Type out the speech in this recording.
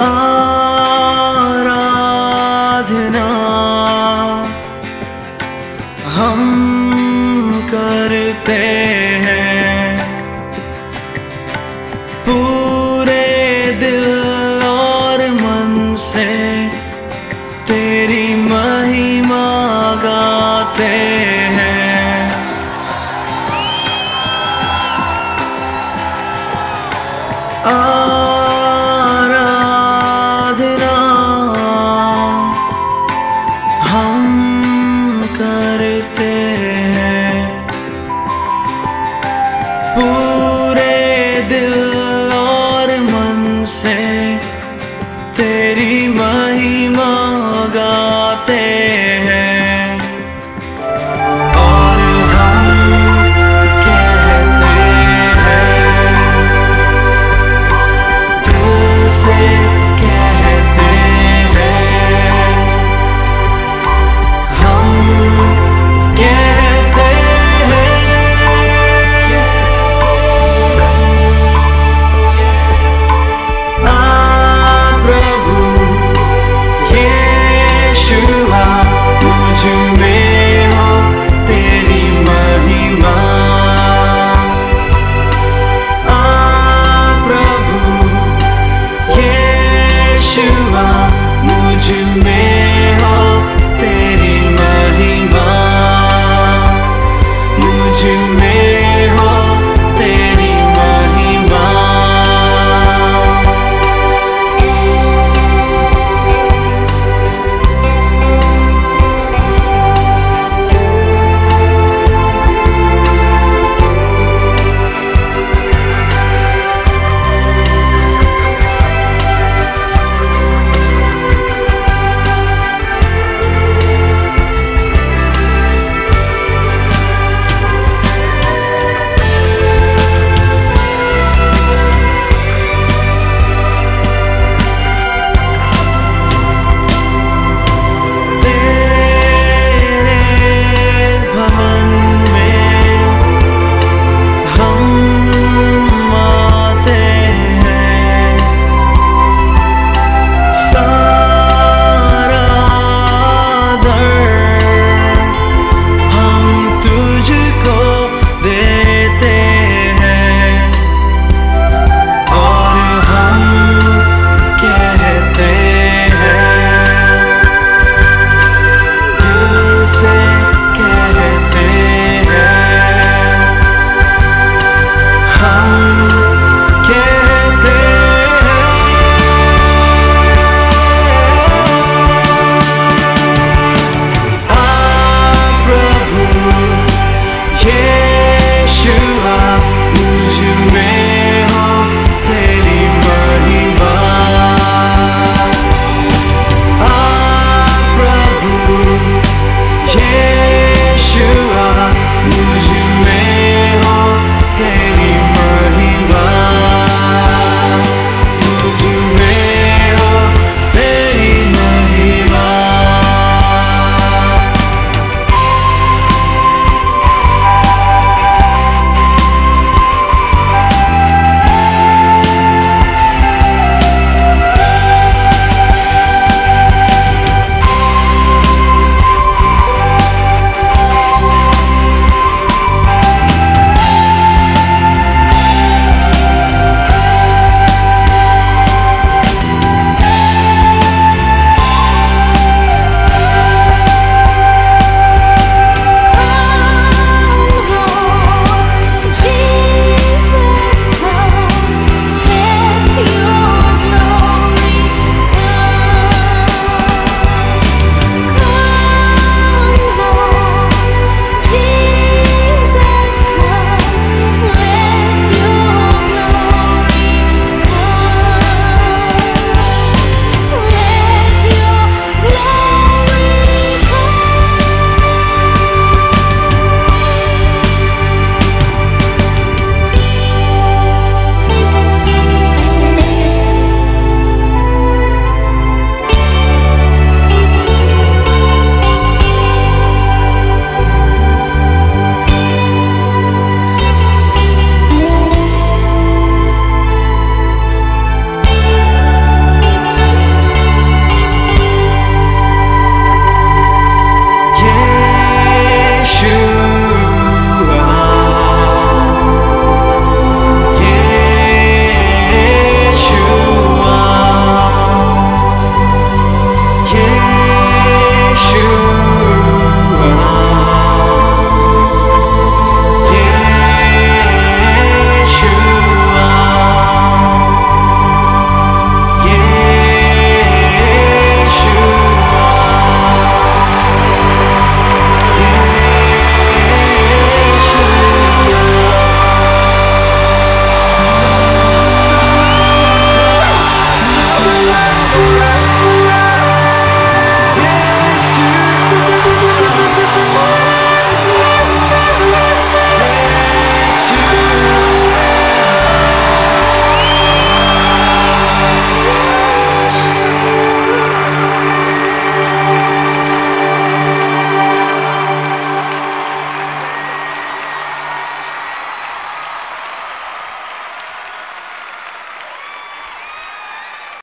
आराधना हम करते हैं। पूरे दिल और मन से तेरी महिमा गाते हैं। आ